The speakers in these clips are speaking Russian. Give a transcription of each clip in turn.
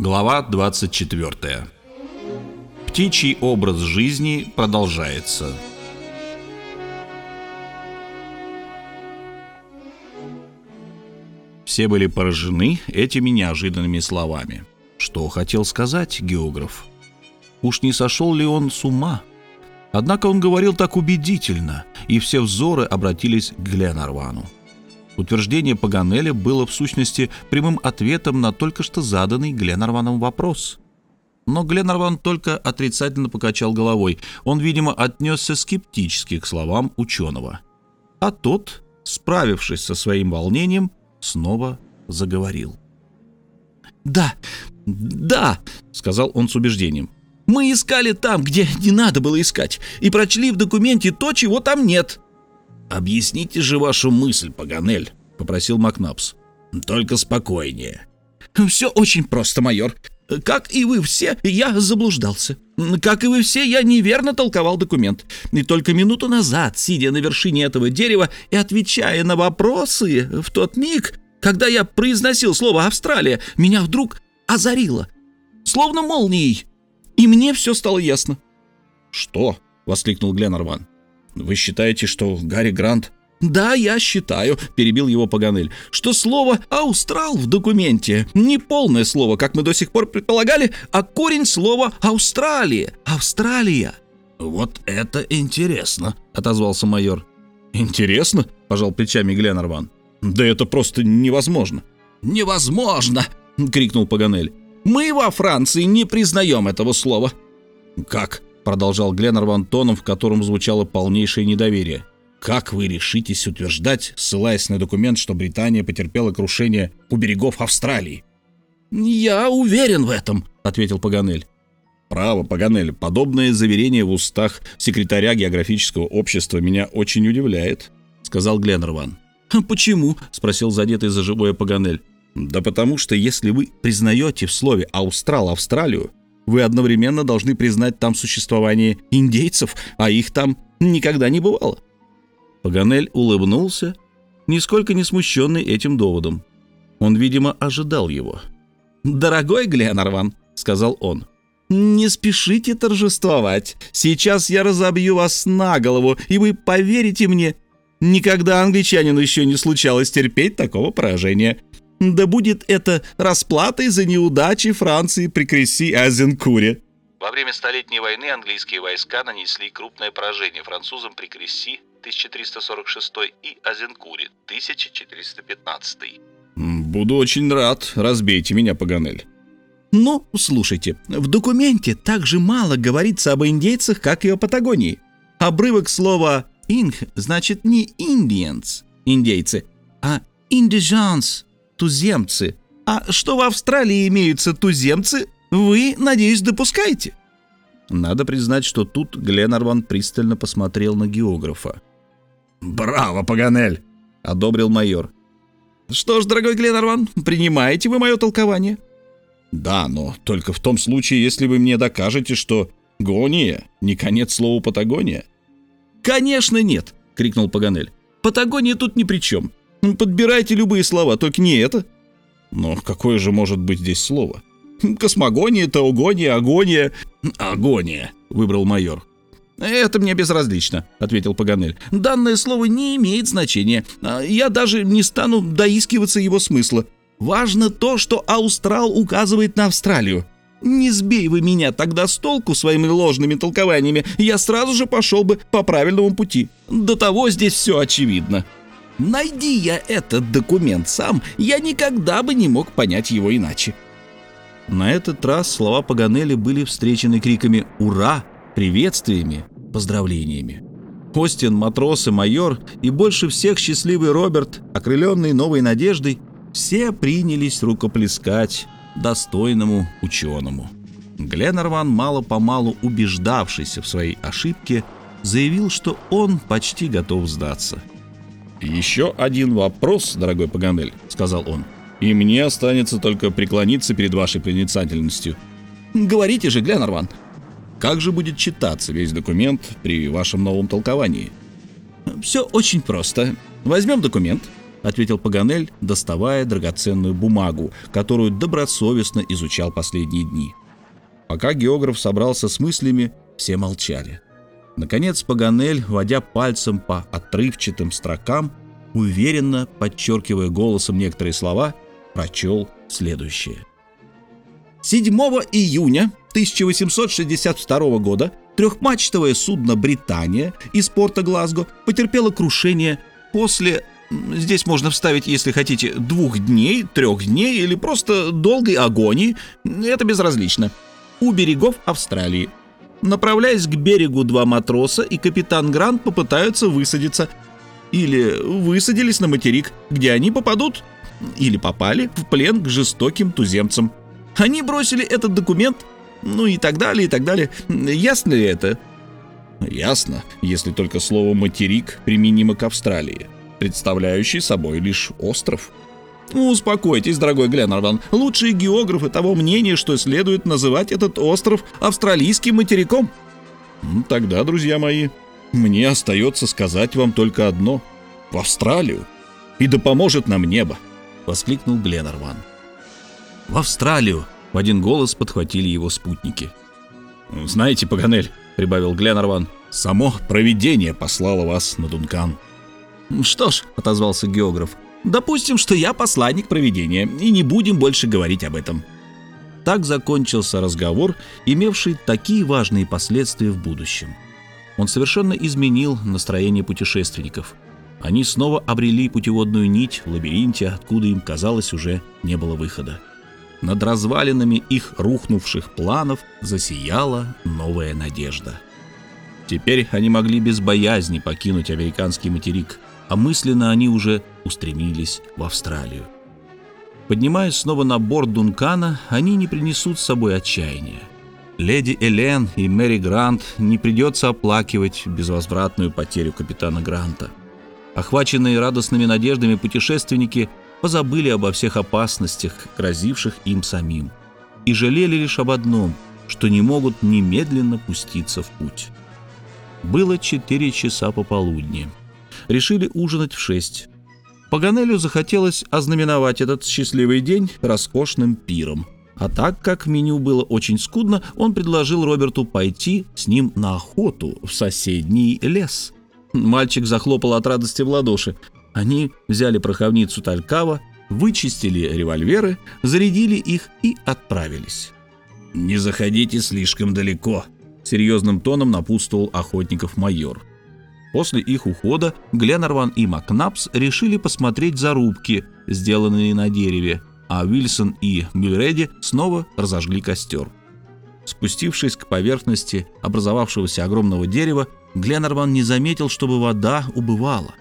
Глава 24. Птичий образ жизни продолжается. Все были поражены этими неожиданными словами. Что хотел сказать географ? Уж не сошел ли он с ума? Однако он говорил так убедительно, и все взоры обратились к Гленарвану. Утверждение Паганеля было в сущности прямым ответом на только что заданный Гленарваном вопрос. Но Гленарван только отрицательно покачал головой. Он, видимо, отнесся скептически к словам ученого. А тот, справившись со своим волнением, снова заговорил. «Да, да», — сказал он с убеждением. Мы искали там, где не надо было искать, и прочли в документе то, чего там нет». «Объясните же вашу мысль, Паганель», — попросил Макнапс. «Только спокойнее». «Все очень просто, майор. Как и вы все, я заблуждался. Как и вы все, я неверно толковал документ. И только минуту назад, сидя на вершине этого дерева и отвечая на вопросы, в тот миг, когда я произносил слово «Австралия», меня вдруг озарило. Словно молнией и мне все стало ясно». «Что?» — воскликнул Гленнерван. «Вы считаете, что Гарри Грант...» «Да, я считаю», — перебил его Паганель, «что слово «аустрал» в документе не полное слово, как мы до сих пор предполагали, а корень слова «Австралия». Австралия». «Вот это интересно», — отозвался майор. «Интересно?» — пожал плечами Гленнерван. «Да это просто невозможно». «Невозможно!» — крикнул Паганель. Мы во Франции не признаем этого слова». «Как?» — продолжал Гленнерван тоном, в котором звучало полнейшее недоверие. «Как вы решитесь утверждать, ссылаясь на документ, что Британия потерпела крушение у берегов Австралии?» «Я уверен в этом», — ответил Паганель. «Право, Паганель, подобное заверение в устах секретаря географического общества меня очень удивляет», — сказал Гленнерван. «Почему?» — спросил задетый за живое Паганель. Да потому что если вы признаете в слове «Аустрал» Австралию, вы одновременно должны признать там существование индейцев, а их там никогда не бывало. Паганель улыбнулся, нисколько не смущенный этим доводом. Он, видимо, ожидал его. «Дорогой Гленарван», — сказал он, — «не спешите торжествовать. Сейчас я разобью вас на голову, и вы поверите мне, никогда англичанину еще не случалось терпеть такого поражения. Да будет это расплатой за неудачи Франции при Кресси-Азенкуре. Во время Столетней войны английские войска нанесли крупное поражение французам при Кресси 1346 и Азенкуре 1415. «Буду очень рад. Разбейте меня, Паганель». «Ну, слушайте, в документе так же мало говорится об индейцах, как и о Патагонии. Обрывок слова «инг» значит не «индиенс» — индейцы, а «индижанс» туземцы. А что в Австралии имеются туземцы, вы, надеюсь, допускаете?» Надо признать, что тут Гленарван пристально посмотрел на географа. «Браво, Паганель!» — одобрил майор. «Что ж, дорогой Гленарван, принимаете вы мое толкование?» «Да, но только в том случае, если вы мне докажете, что гония не конец слова Патагония». «Конечно нет!» — крикнул Паганель. «Патагония тут ни при чем. Подбирайте любые слова, только не это. Но какое же может быть здесь слово? Космогония, теогония, агония. Агония, выбрал майор. «Это мне безразлично», — ответил Паганель. «Данное слово не имеет значения. А я даже не стану доискиваться его смысла. Важно то, что Аустрал указывает на Австралию. Не сбей вы меня тогда с толку своими ложными толкованиями, я сразу же пошел бы по правильному пути. До того здесь все очевидно». Найди я этот документ сам, я никогда бы не мог понять его иначе. На этот раз слова Паганелли были встречены криками «Ура!», приветствиями, поздравлениями. Остин, матрос и майор, и больше всех счастливый Роберт, окрыленный новой надеждой, все принялись рукоплескать достойному ученому. Гленнерван, мало-помалу убеждавшийся в своей ошибке, заявил, что он почти готов сдаться – «Еще один вопрос, дорогой Паганель», — сказал он. «И мне останется только преклониться перед вашей проницательностью». «Говорите же, Гленнерван». «Как же будет читаться весь документ при вашем новом толковании?» «Все очень просто. Возьмем документ, — ответил Паганель, доставая драгоценную бумагу, которую добросовестно изучал последние дни. Пока географ собрался с мыслями, все молчали. Наконец Паганель, водя пальцем по отрывчатым строкам, уверенно, подчеркивая голосом некоторые слова, прочел следующее. 7 июня 1862 года трехмачтовое судно «Британия» из порта Глазго потерпело крушение после, здесь можно вставить, если хотите, двух дней, трех дней или просто долгой агонии, это безразлично, у берегов Австралии. Направляясь к берегу два матроса и капитан Грант попытаются высадиться. Или высадились на материк, где они попадут или попали в плен к жестоким туземцам. Они бросили этот документ, ну и так далее, и так далее. Ясно ли это? Ясно, если только слово «материк» применимо к Австралии, представляющий собой лишь остров. Ну, успокойтесь, дорогой Гленнерван. Лучшие географы того мнения, что следует называть этот остров австралийским материком. Тогда, друзья мои, мне остается сказать вам только одно. В Австралию. И да поможет нам небо, — воскликнул Гленнерван. В Австралию, — в один голос подхватили его спутники. «Знаете, Паганель», — прибавил Гленнерван, — «само провидение послало вас на Дункан». «Что ж», — отозвался географ, — Допустим, что я посланник проведения, и не будем больше говорить об этом. Так закончился разговор, имевший такие важные последствия в будущем. Он совершенно изменил настроение путешественников. Они снова обрели путеводную нить в лабиринте, откуда им, казалось, уже не было выхода. Над развалинами их рухнувших планов засияла новая надежда. Теперь они могли без боязни покинуть американский материк – а мысленно они уже устремились в Австралию. Поднимаясь снова на борт Дункана, они не принесут с собой отчаяния. Леди Элен и Мэри Грант не придется оплакивать безвозвратную потерю капитана Гранта. Охваченные радостными надеждами путешественники позабыли обо всех опасностях, грозивших им самим, и жалели лишь об одном, что не могут немедленно пуститься в путь. Было четыре часа пополудни решили ужинать в шесть. Паганелю захотелось ознаменовать этот счастливый день роскошным пиром. А так как меню было очень скудно, он предложил Роберту пойти с ним на охоту в соседний лес. Мальчик захлопал от радости в ладоши. Они взяли пороховницу Талькава, вычистили револьверы, зарядили их и отправились. «Не заходите слишком далеко», — серьезным тоном напутствовал охотников майор. После их ухода Гленнерван и Макнапс решили посмотреть зарубки, сделанные на дереве, а Уильсон и Мюлреди снова разожгли костер. Спустившись к поверхности образовавшегося огромного дерева, Гленнерван не заметил, чтобы вода убывала.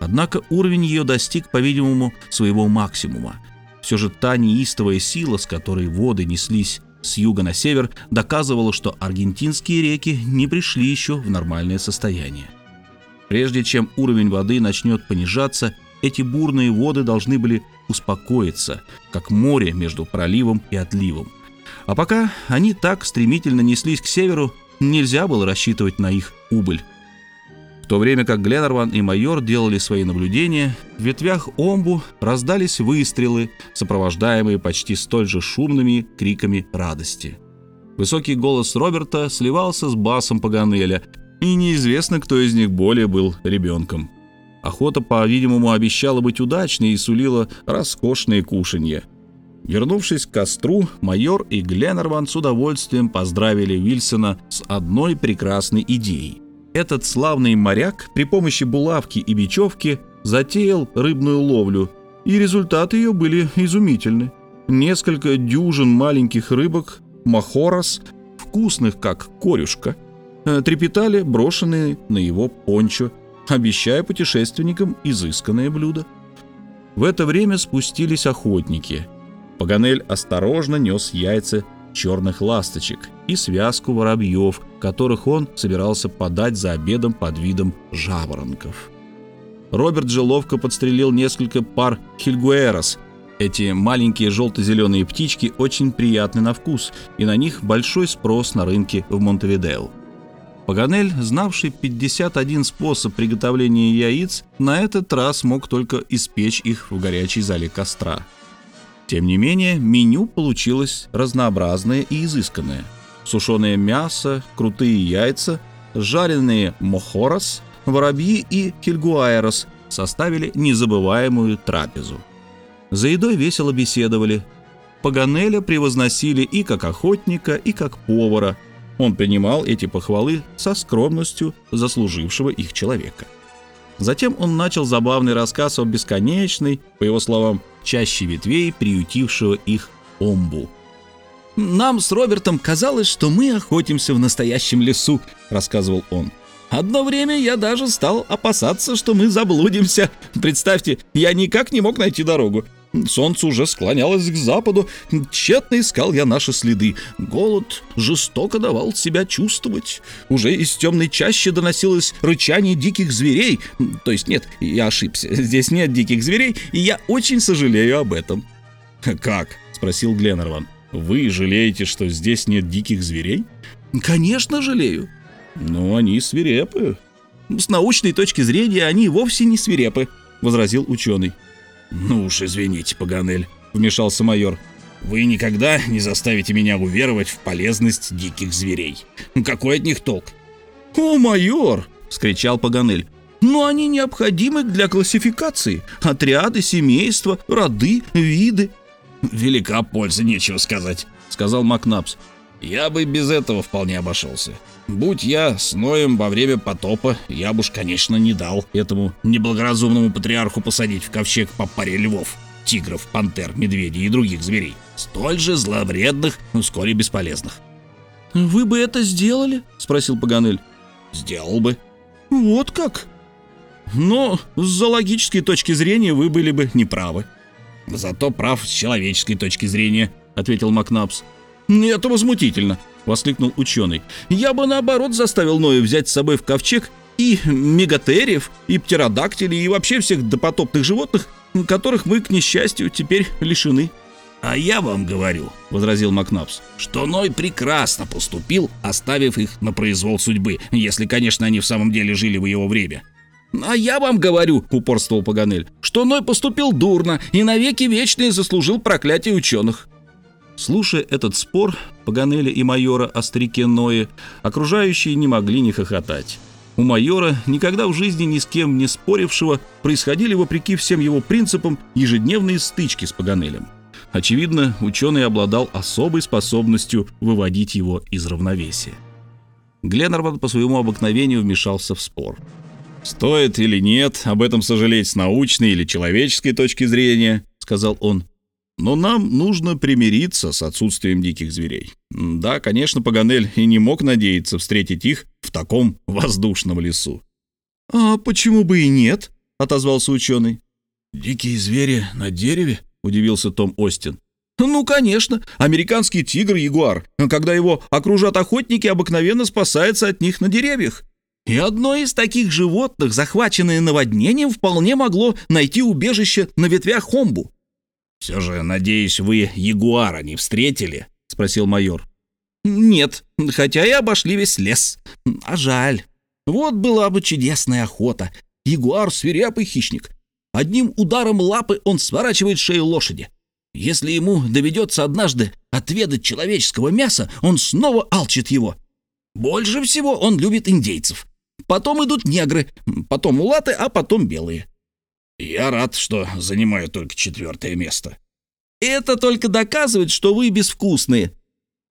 Однако уровень ее достиг, по-видимому, своего максимума. Все же та неистовая сила, с которой воды неслись с юга на север, доказывала, что аргентинские реки не пришли еще в нормальное состояние. Прежде чем уровень воды начнет понижаться, эти бурные воды должны были успокоиться, как море между проливом и отливом. А пока они так стремительно неслись к северу, нельзя было рассчитывать на их убыль. В то время как Гленнерван и майор делали свои наблюдения, в ветвях омбу раздались выстрелы, сопровождаемые почти столь же шумными криками радости. Высокий голос Роберта сливался с басом Паганеля, и неизвестно, кто из них более был ребенком. Охота, по-видимому, обещала быть удачной и сулила роскошные кушанья. Вернувшись к костру, майор и Гленнерван с удовольствием поздравили Вильсона с одной прекрасной идеей. Этот славный моряк при помощи булавки и бечевки затеял рыбную ловлю, и результаты ее были изумительны. Несколько дюжин маленьких рыбок, махорос, вкусных как корюшка – трепетали брошенные на его пончо, обещая путешественникам изысканное блюдо. В это время спустились охотники. Паганель осторожно нес яйца черных ласточек и связку воробьев, которых он собирался подать за обедом под видом жаворонков. Роберт же ловко подстрелил несколько пар хильгуэрос. Эти маленькие желто-зеленые птички очень приятны на вкус, и на них большой спрос на рынке в Монтевидео. Паганель, знавший 51 способ приготовления яиц, на этот раз мог только испечь их в горячей зале костра. Тем не менее, меню получилось разнообразное и изысканное. Сушеное мясо, крутые яйца, жареные мохорос, воробьи и кельгуайрос составили незабываемую трапезу. За едой весело беседовали. Паганеля превозносили и как охотника, и как повара. Он принимал эти похвалы со скромностью заслужившего их человека. Затем он начал забавный рассказ о бесконечной, по его словам, чаще ветвей, приютившего их омбу. «Нам с Робертом казалось, что мы охотимся в настоящем лесу», — рассказывал он. «Одно время я даже стал опасаться, что мы заблудимся. Представьте, я никак не мог найти дорогу. Солнце уже склонялось к западу. Тщетно искал я наши следы. Голод жестоко давал себя чувствовать. Уже из темной чащи доносилось рычание диких зверей. То есть нет, я ошибся. Здесь нет диких зверей, и я очень сожалею об этом. «Как?» — спросил Гленнерван. «Вы жалеете, что здесь нет диких зверей?» «Конечно жалею». «Но они свирепы». «С научной точки зрения они вовсе не свирепы», — возразил ученый. «Ну уж извините, Паганель», — вмешался майор. «Вы никогда не заставите меня уверовать в полезность диких зверей. Какой от них толк?» «О, майор!» — вскричал Паганель. «Но они необходимы для классификации. Отряды, семейства, роды, виды». «Велика польза, нечего сказать», — сказал Макнапс. «Я бы без этого вполне обошелся. Будь я с Ноем во время потопа, я бы уж, конечно, не дал этому неблагоразумному патриарху посадить в ковчег по паре львов, тигров, пантер, медведей и других зверей, столь же зловредных, но и бесполезных. «Вы бы это сделали?» — спросил Паганель. «Сделал бы». «Вот как?» «Но с зоологической точки зрения вы были бы неправы». «Зато прав с человеческой точки зрения», — ответил Макнапс. «Это возмутительно», — воскликнул ученый. «Я бы, наоборот, заставил Ноя взять с собой в ковчег и мегатериев, и птеродактилей, и вообще всех допотопных животных, которых мы, к несчастью, теперь лишены». «А я вам говорю», — возразил Макнапс, «что Ной прекрасно поступил, оставив их на произвол судьбы, если, конечно, они в самом деле жили в его время». «А я вам говорю», — упорствовал Паганель, «что Ной поступил дурно и навеки вечные заслужил проклятие ученых». Слушая этот спор Паганеля и майора о старике Ное, окружающие не могли не хохотать. У майора, никогда в жизни ни с кем не спорившего, происходили, вопреки всем его принципам, ежедневные стычки с Паганелем. Очевидно, ученый обладал особой способностью выводить его из равновесия. Гленнерван по своему обыкновению вмешался в спор. «Стоит или нет об этом сожалеть с научной или человеческой точки зрения», — сказал он. Но нам нужно примириться с отсутствием диких зверей. Да, конечно, Паганель и не мог надеяться встретить их в таком воздушном лесу. «А почему бы и нет?» — отозвался ученый. «Дикие звери на дереве?» — удивился Том Остин. «Ну, конечно. Американский тигр-ягуар, когда его окружат охотники, обыкновенно спасается от них на деревьях. И одно из таких животных, захваченное наводнением, вполне могло найти убежище на ветвях хомбу. «Все же, надеюсь, вы ягуара не встретили?» — спросил майор. «Нет, хотя и обошли весь лес. А жаль. Вот была бы чудесная охота. Ягуар — свирепый хищник. Одним ударом лапы он сворачивает шею лошади. Если ему доведется однажды отведать человеческого мяса, он снова алчит его. Больше всего он любит индейцев. Потом идут негры, потом мулаты, а потом белые. «Я рад, что занимаю только четвертое место». «Это только доказывает, что вы безвкусные».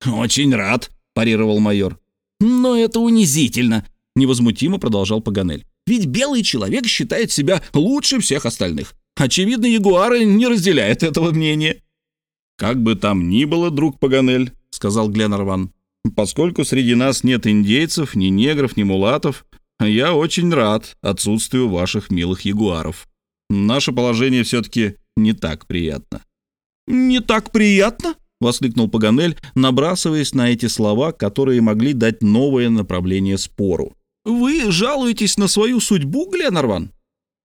«Очень рад», — парировал майор. «Но это унизительно», — невозмутимо продолжал Паганель. «Ведь белый человек считает себя лучше всех остальных. Очевидно, ягуары не разделяют этого мнения». «Как бы там ни было, друг Паганель», — сказал Гленнерван, «поскольку среди нас нет индейцев, ни негров, ни мулатов, я очень рад отсутствию ваших милых ягуаров». Наше положение все-таки не так приятно». «Не так приятно?» — воскликнул Паганель, набрасываясь на эти слова, которые могли дать новое направление спору. «Вы жалуетесь на свою судьбу, Гленарван?»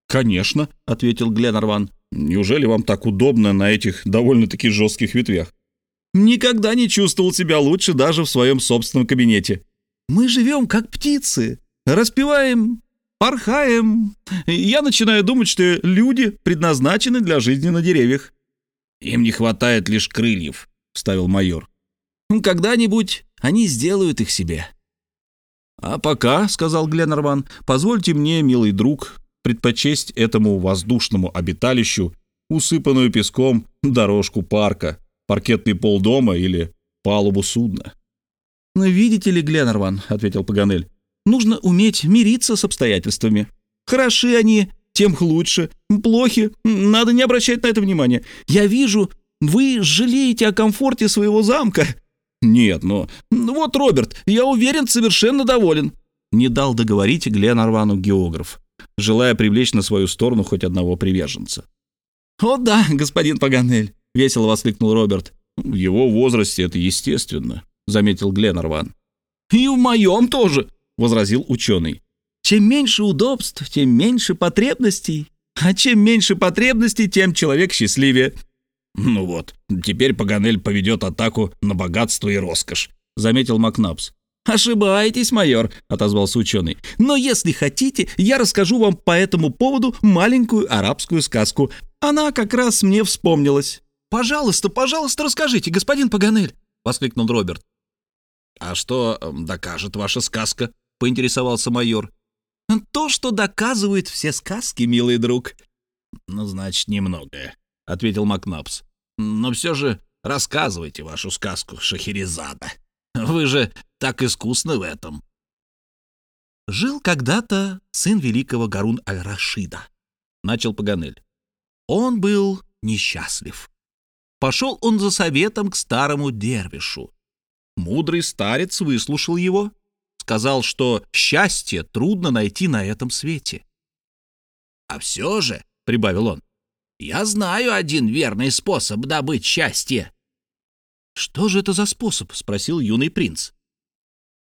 «Конечно», — ответил Гленарван. «Неужели вам так удобно на этих довольно-таки жестких ветвях?» «Никогда не чувствовал себя лучше даже в своем собственном кабинете». Мы живем как птицы, распеваем, порхаем. Я начинаю думать, что люди предназначены для жизни на деревьях». «Им не хватает лишь крыльев», — вставил майор. «Когда-нибудь они сделают их себе». «А пока», — сказал Гленнерван, — «позвольте мне, милый друг, предпочесть этому воздушному обиталищу усыпанную песком дорожку парка, паркетный пол дома или палубу судна». «Ну, «Видите ли, Гленнерван», — ответил Паганель, — «нужно уметь мириться с обстоятельствами. Хороши они, тем лучше. Плохи, надо не обращать на это внимания. Я вижу, вы жалеете о комфорте своего замка». «Нет, но... Вот, Роберт, я уверен, совершенно доволен». Не дал договорить Гленнервану географ, желая привлечь на свою сторону хоть одного приверженца. «О да, господин Паганель», — весело воскликнул Роберт. «В его возрасте это естественно», — заметил Гленнерван. «И в моем тоже», — возразил ученый. «Чем меньше удобств, тем меньше потребностей. А чем меньше потребностей, тем человек счастливее». «Ну вот, теперь Паганель поведет атаку на богатство и роскошь», — заметил Макнапс. «Ошибаетесь, майор», — отозвался ученый. «Но если хотите, я расскажу вам по этому поводу маленькую арабскую сказку. Она как раз мне вспомнилась». «Пожалуйста, пожалуйста, расскажите, господин Паганель», — воскликнул Роберт. «А что докажет ваша сказка?» — поинтересовался майор. «То, что доказывают все сказки, милый друг». «Ну, значит, немногое», — ответил Макнапс. «Но все же рассказывайте вашу сказку, Шахерезада. Вы же так искусны в этом». «Жил когда-то сын великого Гарун Аль-Рашида», — начал Паганель. Он был несчастлив. Пошел он за советом к старому дервишу. Мудрый старец выслушал его, сказал, что счастье трудно найти на этом свете. «А все же», — прибавил он, — «я знаю один верный способ добыть счастье». «Что же это за способ?» — спросил юный принц.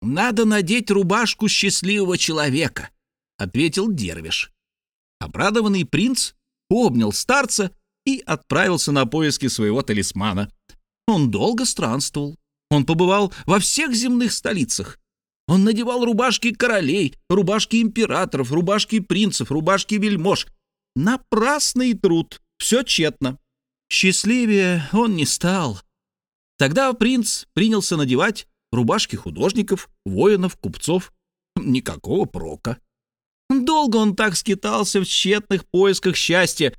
«Надо надеть рубашку счастливого человека», — ответил дервиш. Обрадованный принц обнял старца и отправился на поиски своего талисмана. Он долго странствовал. Он побывал во всех земных столицах. Он надевал рубашки королей, рубашки императоров, рубашки принцев, рубашки вельмож. Напрасный труд, все тщетно. Счастливее он не стал. Тогда принц принялся надевать рубашки художников, воинов, купцов. Никакого прока. Долго он так скитался в тщетных поисках счастья.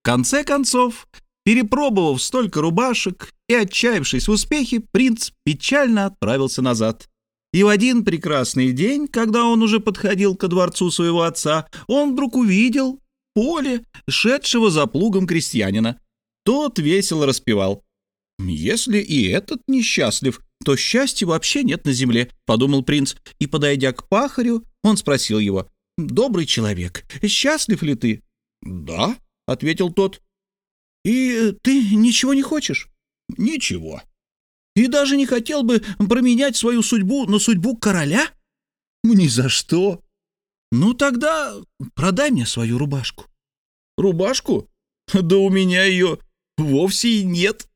В конце концов, перепробовав столько рубашек и отчаявшись в успехе, принц печально отправился назад. И в один прекрасный день, когда он уже подходил ко дворцу своего отца, он вдруг увидел поле, шедшего за плугом крестьянина. Тот весело распевал. «Если и этот несчастлив, то счастья вообще нет на земле», — подумал принц, и, подойдя к пахарю, он спросил его, добрый человек, счастлив ли ты?» «Да», — ответил тот. «И ты ничего не хочешь?» «Ничего». «И даже не хотел бы променять свою судьбу на судьбу короля?» «Ни за что». «Ну тогда продай мне свою рубашку». «Рубашку? Да у меня ее вовсе и нет».